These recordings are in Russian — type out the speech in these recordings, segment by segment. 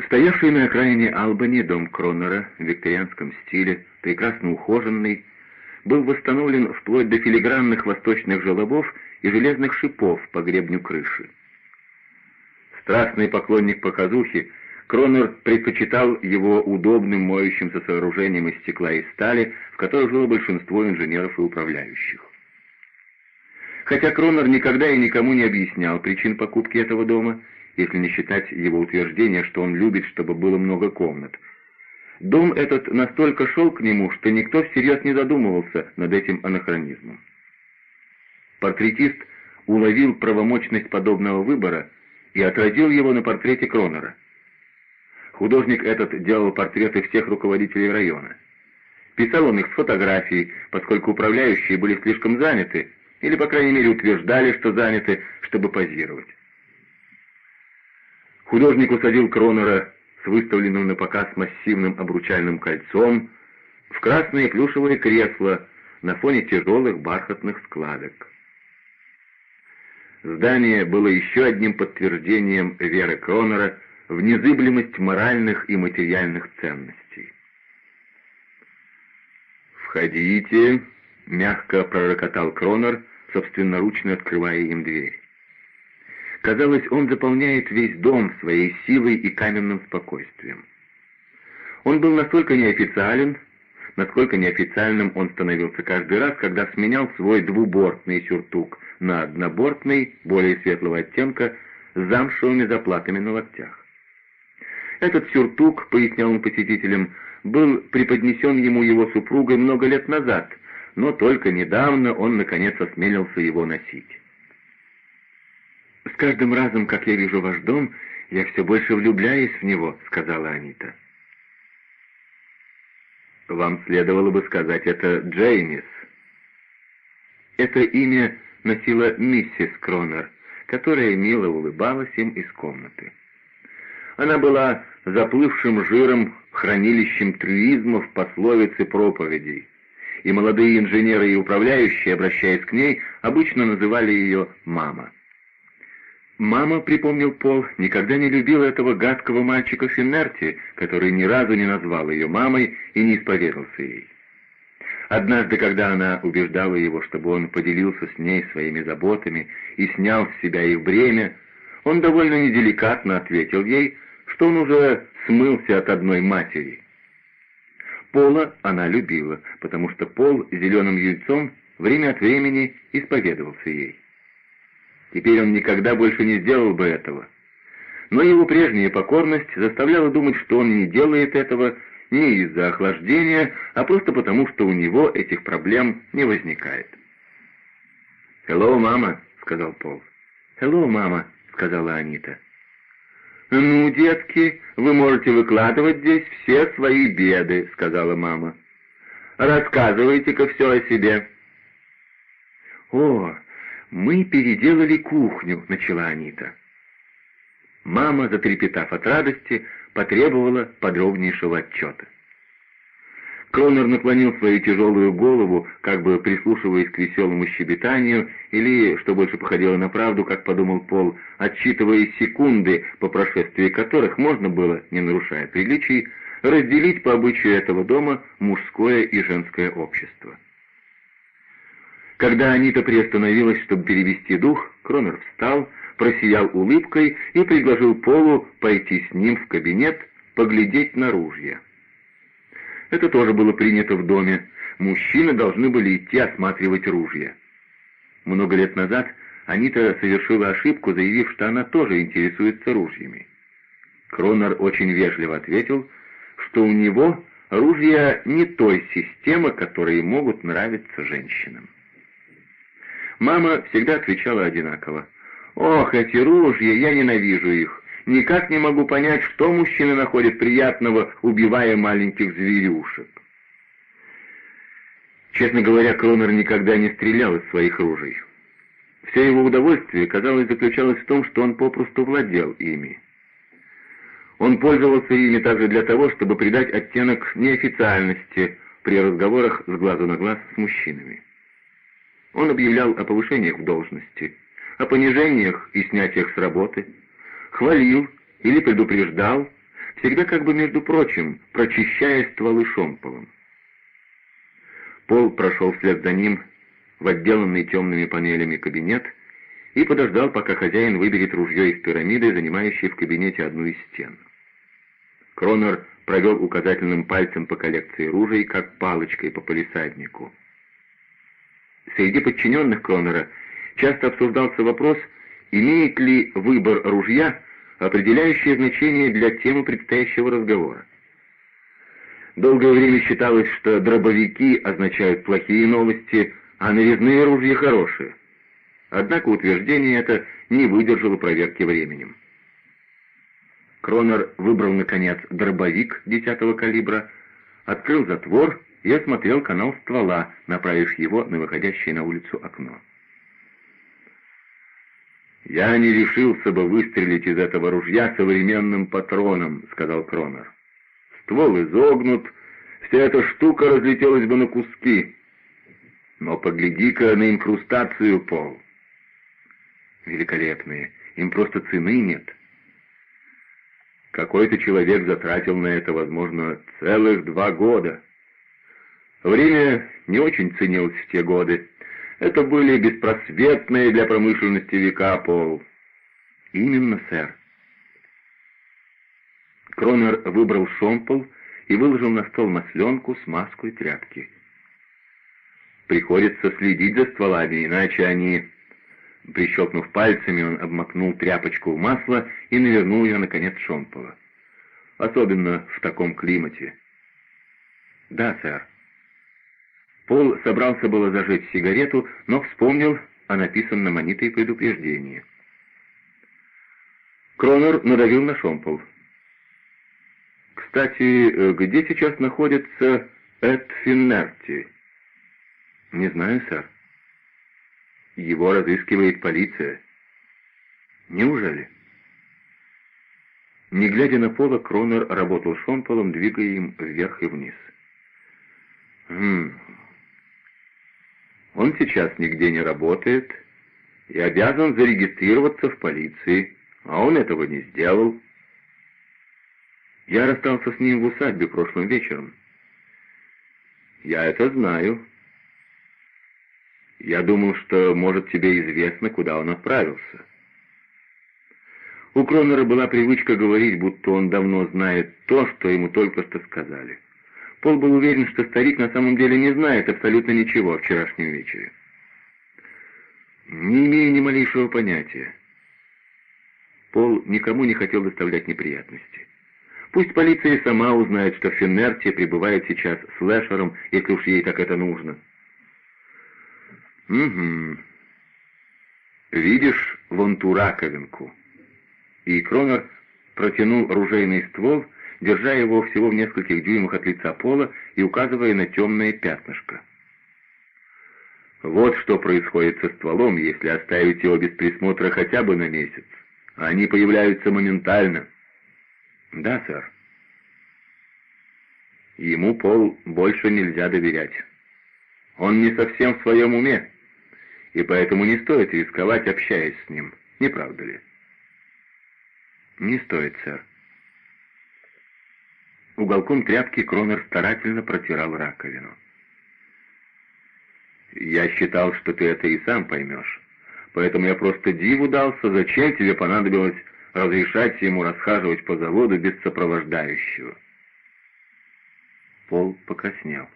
Стоявший на окраине Албани дом Кронера в викторианском стиле, прекрасно ухоженный, был восстановлен вплоть до филигранных восточных желобов и железных шипов по гребню крыши. Страстный поклонник показухи, Кронер предпочитал его удобным моющимся сооружением из стекла и стали, в которых жило большинство инженеров и управляющих. Хотя Кронер никогда и никому не объяснял причин покупки этого дома, если не считать его утверждения, что он любит, чтобы было много комнат. Дом этот настолько шел к нему, что никто всерьез не задумывался над этим анахронизмом. Портретист уловил правомочность подобного выбора и отразил его на портрете Кронера. Художник этот делал портреты всех руководителей района. Писал он их с фотографий, поскольку управляющие были слишком заняты, или, по крайней мере, утверждали, что заняты, чтобы позировать. Художник усадил Кронера с выставленным на показ массивным обручальным кольцом в красное плюшевое кресло на фоне тяжелых бархатных складок. Здание было еще одним подтверждением веры Кронера в незыблемость моральных и материальных ценностей. «Входите», — мягко пророкотал Кронер, собственноручно открывая им дверь. Казалось, он заполняет весь дом своей силой и каменным спокойствием. Он был настолько неофициален, насколько неофициальным он становился каждый раз, когда сменял свой двубортный сюртук на однобортный, более светлого оттенка, с замшевыми заплатами на локтях. Этот сюртук, пояснял он посетителям, был преподнесен ему его супругой много лет назад, но только недавно он, наконец, осмелился его носить. «С каждым разом, как я вижу ваш дом, я все больше влюбляюсь в него», — сказала Анита. «Вам следовало бы сказать это Джеймис». Это имя носила миссис Кронер, которая мило улыбалась им из комнаты. Она была заплывшим жиром хранилищем трюизмов, пословиц и проповедей, и молодые инженеры и управляющие, обращаясь к ней, обычно называли ее «мама». Мама, припомнил Пол, никогда не любила этого гадкого мальчика Финнерти, который ни разу не назвал ее мамой и не исповедался ей. Однажды, когда она убеждала его, чтобы он поделился с ней своими заботами и снял с себя их бремя, он довольно неделикатно ответил ей, что он уже смылся от одной матери. Пола она любила, потому что Пол зеленым яйцом время от времени исповедовался ей. Теперь он никогда больше не сделал бы этого. Но его прежняя покорность заставляла думать, что он не делает этого не из-за охлаждения, а просто потому, что у него этих проблем не возникает. «Hello, мама», — сказал Пол. «Hello, мама», — сказала Анита. «Ну, детки, вы можете выкладывать здесь все свои беды», — сказала мама. «Рассказывайте-ка все о себе». «О, «Мы переделали кухню», — начала Анита. Мама, затрепетав от радости, потребовала подробнейшего отчета. Кронер наклонил свою тяжелую голову, как бы прислушиваясь к веселому щебетанию, или, что больше походило на правду, как подумал Пол, отсчитывая секунды, по прошествии которых можно было, не нарушая приличий, разделить по обычаю этого дома мужское и женское общество. Когда Анита приостановилась, чтобы перевести дух, Кронер встал, просиял улыбкой и предложил Полу пойти с ним в кабинет, поглядеть на ружья. Это тоже было принято в доме. Мужчины должны были идти осматривать ружья. Много лет назад Анита совершила ошибку, заявив, что она тоже интересуется ружьями. Кронер очень вежливо ответил, что у него ружья не той системы, которые могут нравиться женщинам. Мама всегда отвечала одинаково. «Ох, эти ружья, я ненавижу их. Никак не могу понять, что мужчины находят приятного, убивая маленьких зверюшек». Честно говоря, Кронер никогда не стрелял из своих ружей. Все его удовольствие, казалось, заключалось в том, что он попросту владел ими. Он пользовался ими также для того, чтобы придать оттенок неофициальности при разговорах с глазу на глаз с мужчинами. Он объявлял о повышениях в должности, о понижениях и снятиях с работы, хвалил или предупреждал, всегда как бы, между прочим, прочищая стволы шомполом. Пол прошел вслед за ним в отделанный темными панелями кабинет и подождал, пока хозяин выберет ружье из пирамиды, занимающей в кабинете одну из стен. Кронер провел указательным пальцем по коллекции ружей, как палочкой по полисаднику. Среди подчиненных Кронера часто обсуждался вопрос, имеет ли выбор ружья определяющее значение для темы предстоящего разговора. Долгое время считалось, что дробовики означают плохие новости, а нарезные ружья хорошие. Однако утверждение это не выдержало проверки временем. Кронер выбрал, наконец, дробовик десятого калибра, открыл затвор и осмотрел канал ствола, направив его на выходящее на улицу окно. «Я не решился бы выстрелить из этого ружья современным патроном», — сказал Кронер. «Ствол изогнут, вся эта штука разлетелась бы на куски. Но погляди-ка на инкрустацию, Пол». «Великолепные, им просто цены нет». Какой-то человек затратил на это, возможно, целых два года. Время не очень ценилось в те годы. Это были беспросветные для промышленности века, Пол. Именно, сэр. Кронер выбрал шомпол и выложил на стол масленку, смазку и тряпки. Приходится следить за стволами, иначе они Прищелкнув пальцами, он обмакнул тряпочку в масло и навернул ее, наконец, шомпола. Особенно в таком климате. «Да, сэр». Пол собрался было зажечь сигарету, но вспомнил о написанном Анитой предупреждении. Кронер надавил на шомпол. «Кстати, где сейчас находится Эд Финнерти?» «Не знаю, сэр». Его разыскивает полиция. Неужели? Не глядя на Пола, Кронер работал шомполом, двигая им вверх и вниз. Хм. Он сейчас нигде не работает и обязан зарегистрироваться в полиции, а он этого не сделал. Я расстался с ним в усадьбе прошлым вечером. Я это знаю. Я думал, что, может, тебе известно, куда он отправился». У Кронера была привычка говорить, будто он давно знает то, что ему только что сказали. Пол был уверен, что старик на самом деле не знает абсолютно ничего о вчерашнем вечере. Не имея ни малейшего понятия. Пол никому не хотел доставлять неприятности. Пусть полиция сама узнает, что Феннерти пребывает сейчас с Лэшером, если уж ей так это нужно. «Угу. Видишь вон ту раковинку?» И Кронер протянул ружейный ствол, держа его всего в нескольких дюймах от лица пола и указывая на темное пятнышко. Вот что происходит со стволом, если оставить его без присмотра хотя бы на месяц. Они появляются моментально. Да, сэр. Ему, Пол, больше нельзя доверять. Он не совсем в своем уме, и поэтому не стоит рисковать, общаясь с ним, не правда ли? Не стоит, сэр. Уголком тряпки Кронер старательно протирал раковину. «Я считал, что ты это и сам поймешь. Поэтому я просто диву дался, зачем тебе понадобилось разрешать ему расхаживать по заводу без сопровождающего». Пол покраснел.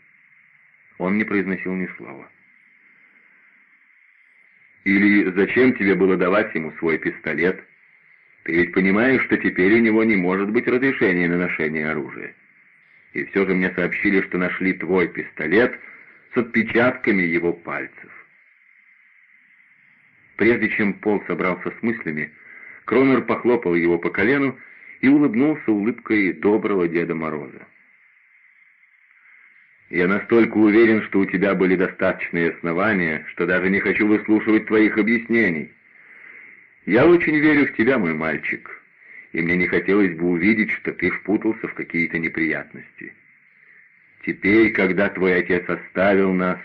Он не произносил ни слова. Или зачем тебе было давать ему свой пистолет? Ты ведь понимаешь, что теперь у него не может быть разрешения на ношение оружия. И все же мне сообщили, что нашли твой пистолет с отпечатками его пальцев. Прежде чем Пол собрался с мыслями, Кронер похлопал его по колену и улыбнулся улыбкой доброго Деда Мороза. Я настолько уверен, что у тебя были достаточные основания, что даже не хочу выслушивать твоих объяснений. Я очень верю в тебя, мой мальчик, и мне не хотелось бы увидеть, что ты впутался в какие-то неприятности. Теперь, когда твой отец оставил нас,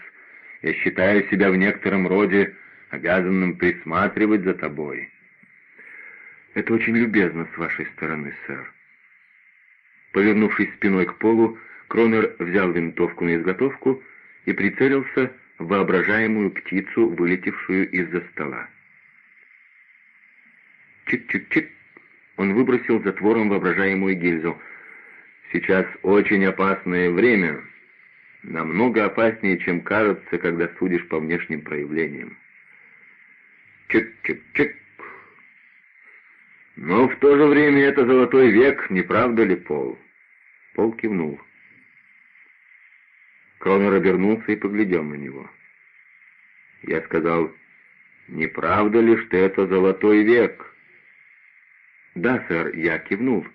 я считаю себя в некотором роде обязанным присматривать за тобой. Это очень любезно с вашей стороны, сэр. Повернувшись спиной к полу, Кронер взял винтовку на изготовку и прицелился в воображаемую птицу, вылетевшую из-за стола. Чик-чик-чик. Он выбросил затвором воображаемую гильзу. Сейчас очень опасное время. Намного опаснее, чем кажется, когда судишь по внешним проявлениям. Чик-чик-чик. Но в то же время это золотой век, не правда ли, Пол? Пол кивнул. Кронер обернулся и поглядел на него. Я сказал, не правда ли, что это золотой век? «Да, сэр, я кивнул».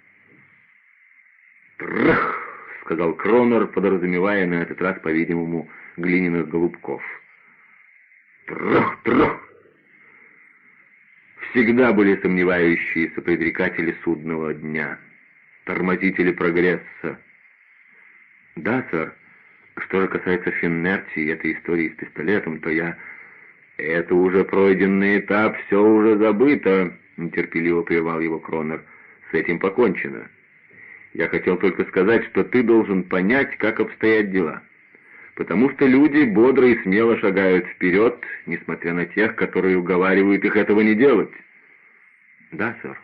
«Трах!» — сказал Кронер, подразумевая на этот раз, по-видимому, глиняных голубков. «Трах! Трах!» Всегда были сомневающиеся предрекатели судного дня, тормозители прогресса. «Да, сэр. Что же касается Финнерти и этой истории с пистолетом, то я...» «Это уже пройденный этап, все уже забыто», — нетерпеливо прервал его Кронер. «С этим покончено. Я хотел только сказать, что ты должен понять, как обстоят дела. Потому что люди бодро и смело шагают вперед, несмотря на тех, которые уговаривают их этого не делать». «Да, сэр».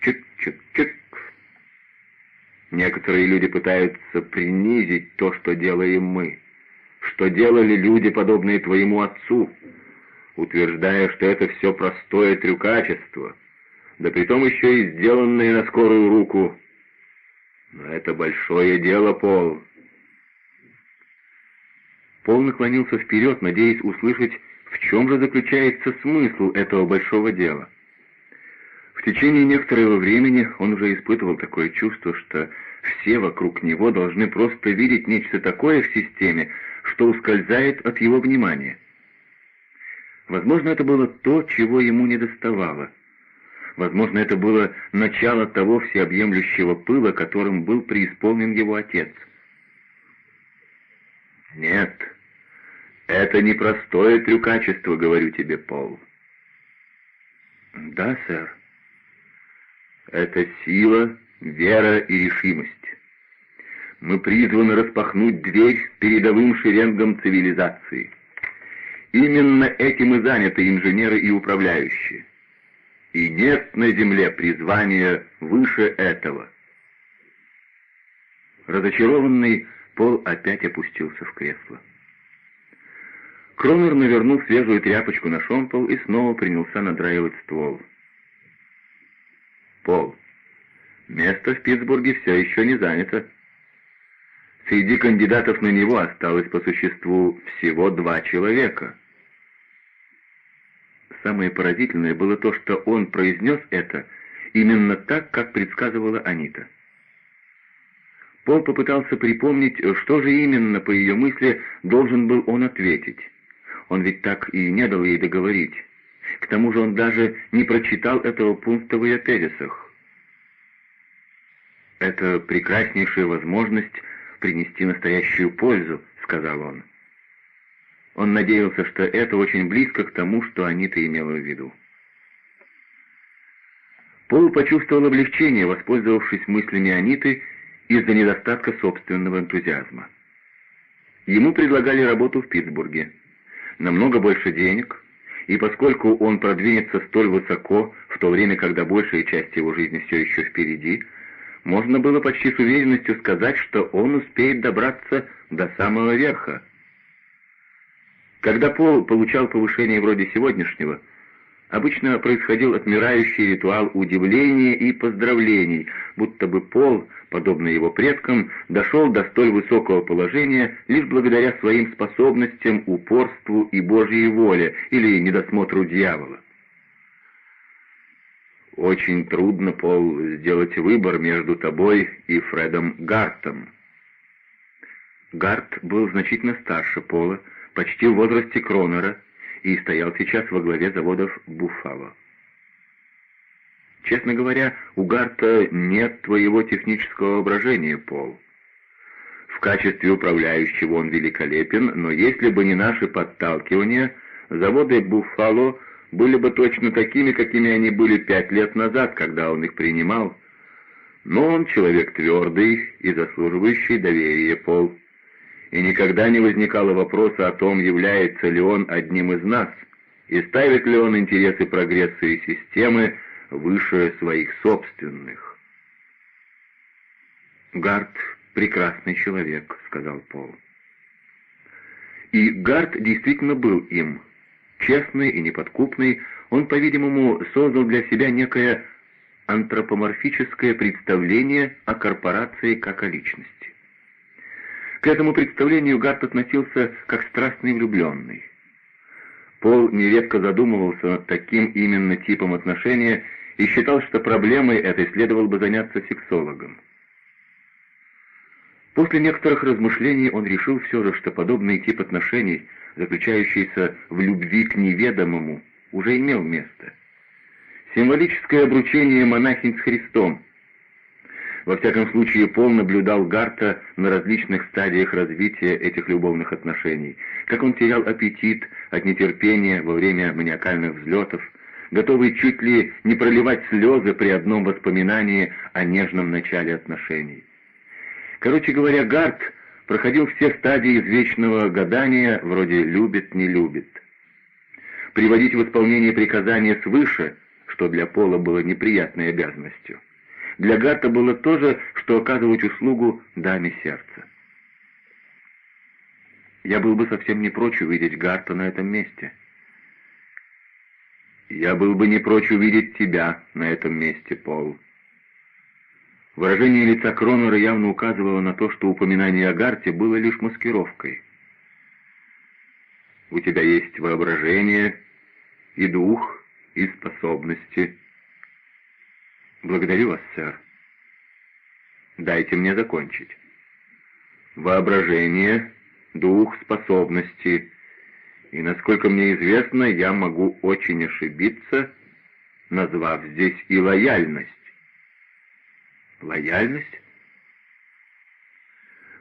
«Чик-чик-чик». Некоторые люди пытаются принизить то, что делаем мы, что делали люди, подобные твоему отцу, утверждая, что это все простое трюкачество, да притом еще и сделанное на скорую руку. Но это большое дело, Пол. Пол наклонился вперед, надеясь услышать, в чем же заключается смысл этого большого дела. В течение некоторого времени он уже испытывал такое чувство, что все вокруг него должны просто видеть нечто такое в системе, что ускользает от его внимания. Возможно, это было то, чего ему не доставало. Возможно, это было начало того всеобъемлющего пыла, которым был преисполнен его отец. «Нет, это не простое трюкачество, говорю тебе, Пол». «Да, сэр». «Это сила, вера и решимость. Мы призваны распахнуть дверь передовым шеренгам цивилизации». Именно этим и заняты инженеры и управляющие. И нет на земле призвания выше этого. Разочарованный, Пол опять опустился в кресло. Кронер навернул свежую тряпочку на шомпол и снова принялся надраивать ствол. «Пол, место в Питтсбурге все еще не занято. Среди кандидатов на него осталось по существу всего два человека». Самое поразительное было то, что он произнес это именно так, как предсказывала Анита. Пол попытался припомнить, что же именно, по ее мысли, должен был он ответить. Он ведь так и не дал ей договорить. К тому же он даже не прочитал этого пункта в ее тезисах. «Это прекраснейшая возможность принести настоящую пользу», — сказал он. Он надеялся, что это очень близко к тому, что Анита имела в виду. Пол почувствовал облегчение, воспользовавшись мыслями Аниты из-за недостатка собственного энтузиазма. Ему предлагали работу в Питтсбурге. Намного больше денег, и поскольку он продвинется столь высоко, в то время, когда большая часть его жизни все еще впереди, можно было почти с уверенностью сказать, что он успеет добраться до самого верха – когда Пол получал повышение вроде сегодняшнего, обычно происходил отмирающий ритуал удивления и поздравлений, будто бы Пол, подобно его предкам, дошел до столь высокого положения лишь благодаря своим способностям, упорству и Божьей воле или недосмотру дьявола. Очень трудно, Пол, сделать выбор между тобой и Фредом Гартом. Гарт был значительно старше Пола, почти в возрасте Кронера, и стоял сейчас во главе заводов «Буффало». Честно говоря, у Гарта нет твоего технического воображения, Пол. В качестве управляющего он великолепен, но если бы не наши подталкивания, заводы «Буффало» были бы точно такими, какими они были пять лет назад, когда он их принимал. Но он человек твердый и заслуживающий доверия, Пол. И никогда не возникало вопроса о том, является ли он одним из нас, и ставит ли он интересы прогресса и системы выше своих собственных. «Гард — прекрасный человек», — сказал Пол. И Гард действительно был им. Честный и неподкупный, он, по-видимому, создал для себя некое антропоморфическое представление о корпорации как о личности. К этому представлению Гарт относился как страстный влюбленный. Пол нередко задумывался над таким именно типом отношения и считал, что проблемой этой следовало бы заняться сексологом. После некоторых размышлений он решил все же, что подобный тип отношений, заключающийся в любви к неведомому, уже имел место. Символическое обручение монахинь с Христом. Во всяком случае, Пол наблюдал Гарта на различных стадиях развития этих любовных отношений, как он терял аппетит от нетерпения во время маниакальных взлетов, готовый чуть ли не проливать слезы при одном воспоминании о нежном начале отношений. Короче говоря, Гарт проходил все стадии извечного гадания, вроде «любит, не любит». Приводить в исполнение приказания свыше, что для Пола было неприятной обязанностью. Для Гарта было то же, что оказывать услугу даме сердца. Я был бы совсем не прочь увидеть Гарта на этом месте. Я был бы не прочь увидеть тебя на этом месте, Пол. Выражение лица Кронера явно указывало на то, что упоминание о Гарте было лишь маскировкой. «У тебя есть воображение и дух, и способности». «Благодарю вас, сэр». «Дайте мне закончить». «Воображение, дух, способности. И, насколько мне известно, я могу очень ошибиться, назвав здесь и лояльность. Лояльность?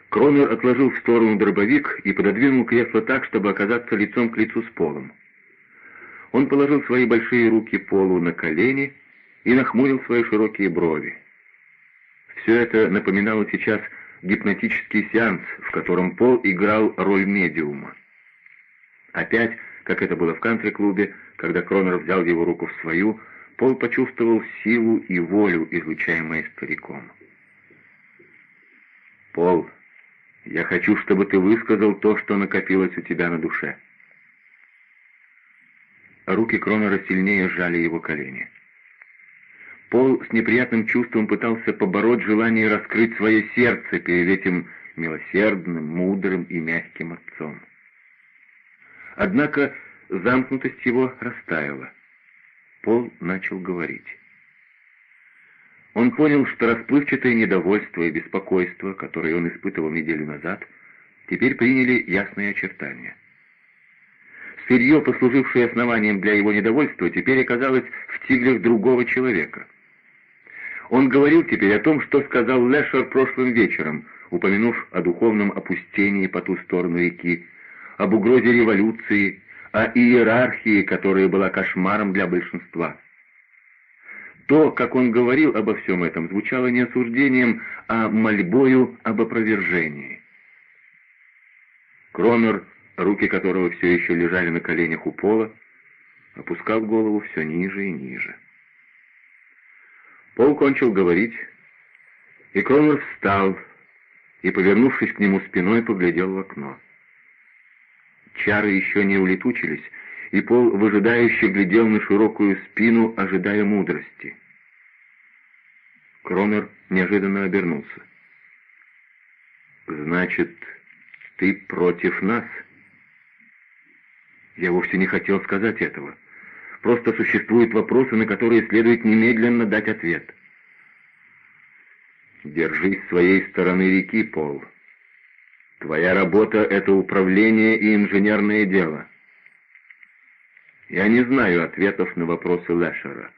Кронер отложил в сторону дробовик и пододвинул кресло так, чтобы оказаться лицом к лицу с полом. Он положил свои большие руки полу на колени и нахмурил свои широкие брови. Все это напоминало сейчас гипнотический сеанс, в котором Пол играл роль медиума. Опять, как это было в кантри-клубе, когда Кронер взял его руку в свою, Пол почувствовал силу и волю, излучаемые стариком. «Пол, я хочу, чтобы ты высказал то, что накопилось у тебя на душе». Руки Кронера сильнее сжали его колени. Пол с неприятным чувством пытался побороть желание раскрыть свое сердце перед этим милосердным, мудрым и мягким отцом. Однако замкнутость его растаяла. Пол начал говорить. Он понял, что расплывчатое недовольство и беспокойство, которые он испытывал неделю назад, теперь приняли ясные очертания. Сырье, послужившее основанием для его недовольства, теперь оказалось в тиглях другого человека. Он говорил теперь о том, что сказал Лешер прошлым вечером, упомянув о духовном опустении по ту сторону реки, об угрозе революции, о иерархии, которая была кошмаром для большинства. То, как он говорил обо всем этом, звучало не осуждением, а мольбою об опровержении. Кронер, руки которого все еще лежали на коленях у пола, опускал голову все ниже и ниже. Пол кончил говорить, и Кронер встал и, повернувшись к нему спиной, поглядел в окно. Чары еще не улетучились, и Пол выжидающе глядел на широкую спину, ожидая мудрости. Кромер неожиданно обернулся. «Значит, ты против нас?» Я вовсе не хотел сказать этого. Просто существуют вопросы, на которые следует немедленно дать ответ. Держись своей стороны реки, Пол. Твоя работа — это управление и инженерное дело. Я не знаю ответов на вопросы Лешера.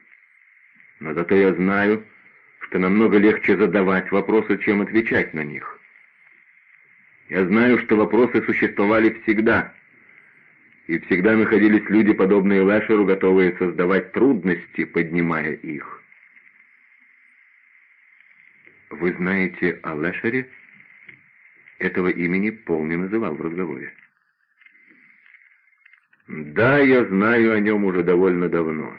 Но зато я знаю, что намного легче задавать вопросы, чем отвечать на них. Я знаю, что вопросы существовали всегда, и всегда находились люди, подобные Лешеру, готовые создавать трудности, поднимая их. «Вы знаете о Лешере?» Этого имени Пол не называл в разговоре. «Да, я знаю о нем уже довольно давно.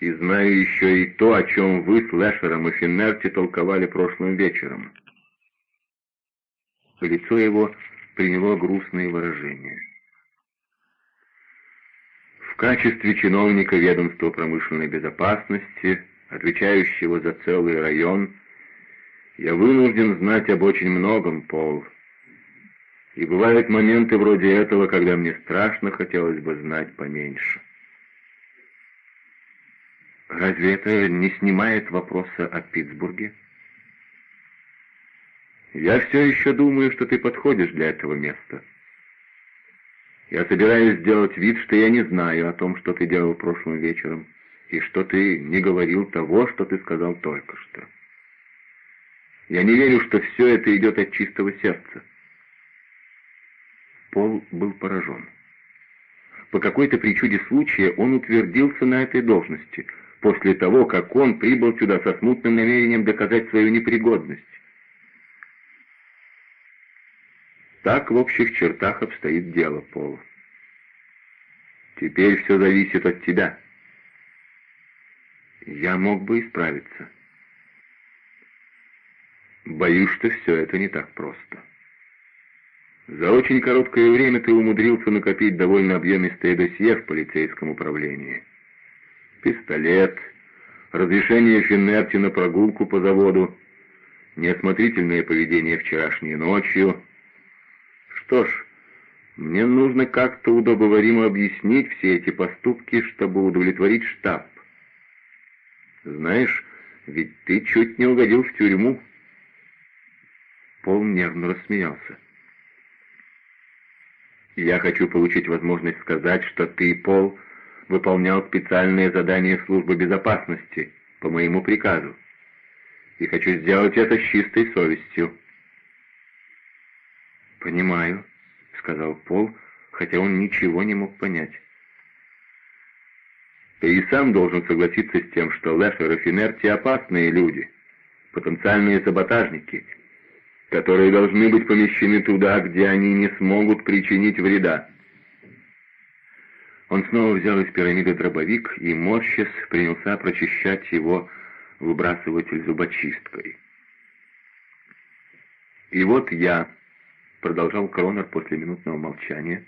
И знаю еще и то, о чем вы с Лешером и Финнерти толковали прошлым вечером». Лицо его приняло грустное выражение. В качестве чиновника ведомства промышленной безопасности, отвечающего за целый район, я вынужден знать об очень многом, Пол. И бывают моменты вроде этого, когда мне страшно хотелось бы знать поменьше. Разве это не снимает вопроса о Питтсбурге? Я все еще думаю, что ты подходишь для этого места. Я собираюсь сделать вид, что я не знаю о том, что ты делал прошлым вечером, и что ты не говорил того, что ты сказал только что. Я не верю, что все это идет от чистого сердца. Пол был поражен. По какой-то причуде случая он утвердился на этой должности, после того, как он прибыл сюда со смутным намерением доказать свою непригодность. Так в общих чертах обстоит дело, Пол. Теперь все зависит от тебя. Я мог бы исправиться. Боюсь, что все это не так просто. За очень короткое время ты умудрился накопить довольно объемистое досье в полицейском управлении. Пистолет, разрешение Финнерти на прогулку по заводу, неосмотрительное поведение вчерашней ночью. Что ж, мне нужно как-то удобоваримо объяснить все эти поступки, чтобы удовлетворить штаб. Знаешь, ведь ты чуть не угодил в тюрьму. Пол нервно рассмеялся. «Я хочу получить возможность сказать, что ты, Пол, выполнял специальное задание службы безопасности по моему приказу. И хочу сделать это с чистой совестью». «Понимаю», — сказал Пол, хотя он ничего не мог понять. «Ты и сам должен согласиться с тем, что Лэшер и Финерти опасные люди, потенциальные саботажники» которые должны быть помещены туда, где они не смогут причинить вреда. Он снова взял из пирамиды дробовик и, морщась, принялся прочищать его выбрасыватель зубочисткой. «И вот я», — продолжал Кронер после минутного молчания,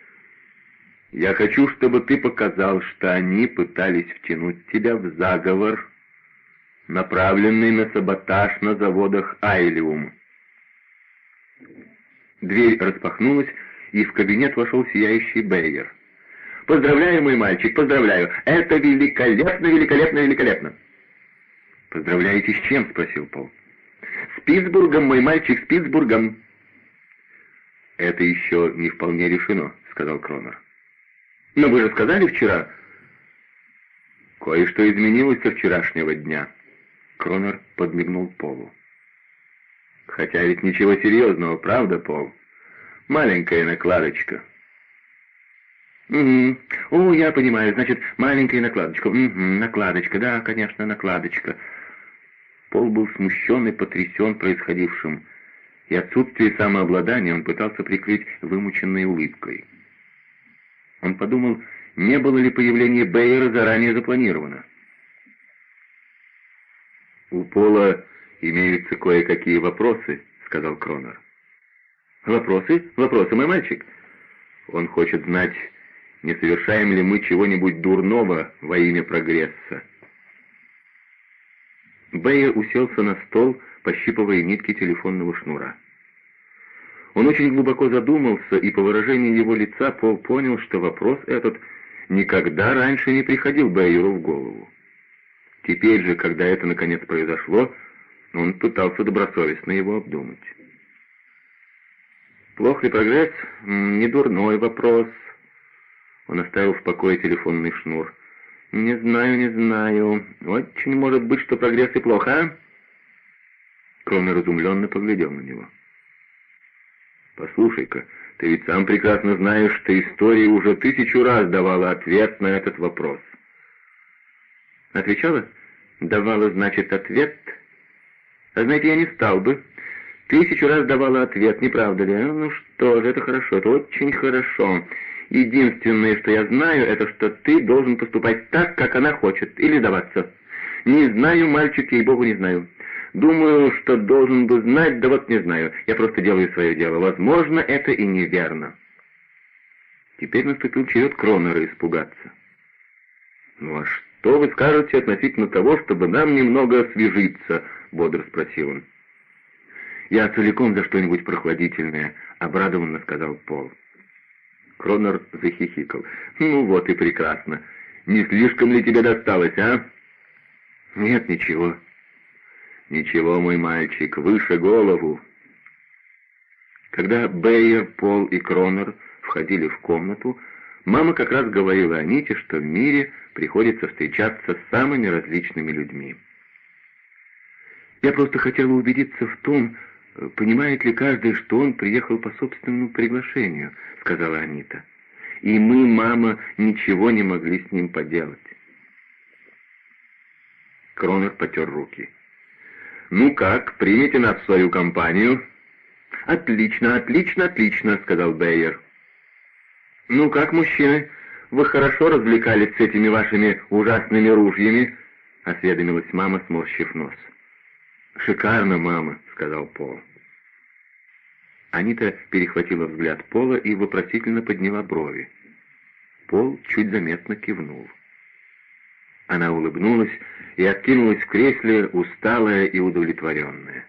— «я хочу, чтобы ты показал, что они пытались втянуть тебя в заговор, направленный на саботаж на заводах Айлиум. Дверь распахнулась, и в кабинет вошел сияющий Бейер. «Поздравляю, мой мальчик, поздравляю! Это великолепно, великолепно, великолепно!» «Поздравляете с чем?» — спросил Пол. «С Питтсбургом, мой мальчик, с Питтсбургом!» «Это еще не вполне решено», — сказал Кронер. «Но вы же сказали вчера...» «Кое-что изменилось со вчерашнего дня», — Кронер подмигнул Полу. Хотя ведь ничего серьезного, правда, Пол? Маленькая накладочка. «Угу. О, я понимаю, значит, маленькая накладочка. Угу, накладочка, да, конечно, накладочка». Пол был смущен и потрясен происходившим, и отсутствие самообладания он пытался прикрыть вымученной улыбкой. Он подумал, не было ли появление Бейера заранее запланировано. У Пола имеются кое-какие вопросы», — сказал Кронер. «Вопросы? Вопросы, мой мальчик?» «Он хочет знать, не совершаем ли мы чего-нибудь дурного во имя прогресса». Бейер уселся на стол, пощипывая нитки телефонного шнура. Он очень глубоко задумался, и по выражению его лица Пол понял, что вопрос этот никогда раньше не приходил Бейеру в голову. Теперь же, когда это наконец произошло, он пытался добросовестно его обдумать. Плох ли прогресс? Не дурной вопрос. Он оставил в покое телефонный шнур. «Не знаю, не знаю. Очень может быть, что прогресс и плохо, а?» Кроме разумленно поглядел на него. «Послушай-ка, ты ведь сам прекрасно знаешь, что история уже тысячу раз давала ответ на этот вопрос». «Отвечала? Давала, значит, ответ?» А знаете, я не стал бы. Тысячу раз давала ответ, не правда ли? Ну что же, это хорошо, это очень хорошо. Единственное, что я знаю, это что ты должен поступать так, как она хочет, или сдаваться. Не знаю, мальчик, ей-богу, не знаю. Думаю, что должен бы знать, да вот не знаю. Я просто делаю свое дело. Возможно, это и неверно. Теперь наступил черед Кронера испугаться. «Ну а что вы скажете относительно того, чтобы нам немного освежиться?» — бодро спросил он. «Я целиком за что-нибудь прохладительное», — обрадованно сказал Пол. Кронер захихикал. «Ну вот и прекрасно. Не слишком ли тебе досталось, а?» «Нет, ничего». «Ничего, мой мальчик, выше голову». Когда Бейер, Пол и Кронер входили в комнату, мама как раз говорила Аните, что в мире приходится встречаться с самыми различными людьми. «Я просто хотела убедиться в том, понимает ли каждый, что он приехал по собственному приглашению», — сказала Анита. «И мы, мама, ничего не могли с ним поделать». Кронер потер руки. «Ну как, примете нас в свою компанию?» «Отлично, отлично, отлично», — сказал Бейер. «Ну как, мужчины, вы хорошо развлекались с этими вашими ужасными ружьями?» — осведомилась мама, сморщив нос. «Шикарно, мама», — сказал Пол. Анита перехватила взгляд Пола и вопросительно подняла брови. Пол чуть заметно кивнул. Она улыбнулась и откинулась в кресле, усталая и удовлетворенная.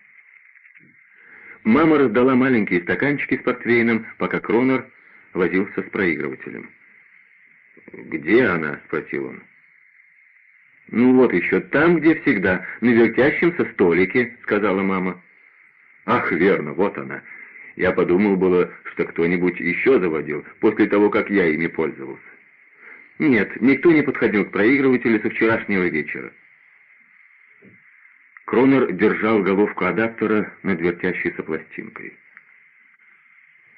Мама раздала маленькие стаканчики с портвейном, пока Кронер возился с проигрывателем. «Где она?» — спросил он. «Ну вот еще, там, где всегда, на вертящемся столике», — сказала мама. «Ах, верно, вот она. Я подумал было, что кто-нибудь еще заводил, после того, как я ими пользовался». «Нет, никто не подходил к проигрывателю со вчерашнего вечера». Кронер держал головку адаптера над вертящейся пластинкой.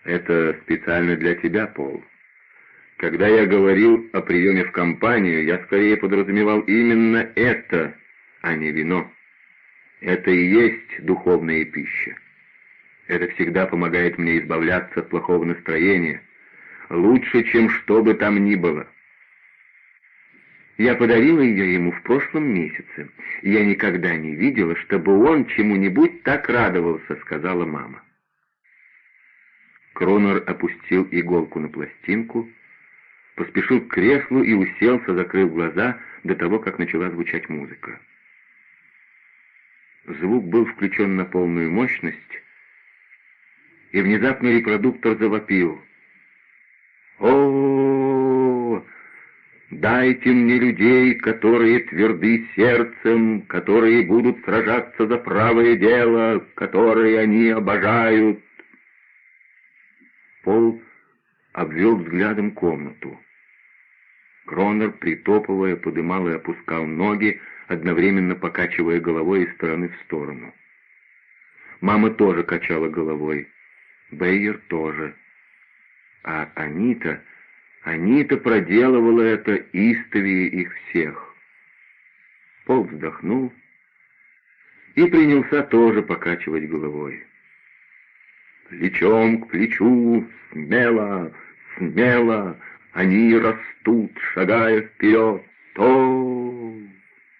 «Это специально для тебя, Пол. Когда я говорил о приеме в компанию, я скорее подразумевал именно это, а не вино. Это и есть духовная пища. Это всегда помогает мне избавляться от плохого настроения, лучше, чем что бы там ни было. Я подарила ее ему в прошлом месяце, я никогда не видела, чтобы он чему-нибудь так радовался, сказала мама. Кронор опустил иголку на пластинку, поспешил к креслу и уселся, закрыв глаза до того, как начала звучать музыка. Звук был включен на полную мощность, и внезапно репродуктор завопил. «О, дайте мне людей, которые тверды сердцем, которые будут сражаться за правое дело, которые они обожают!» Пол обвел взглядом комнату. Кронер, притопывая, подымал и опускал ноги, одновременно покачивая головой из стороны в сторону. Мама тоже качала головой. Бейер тоже. А Анита... Анита проделывала это истовее их всех. Пол вздохнул и принялся тоже покачивать головой. Плечом к плечу, смело, смело, они растут, шагая вперед. То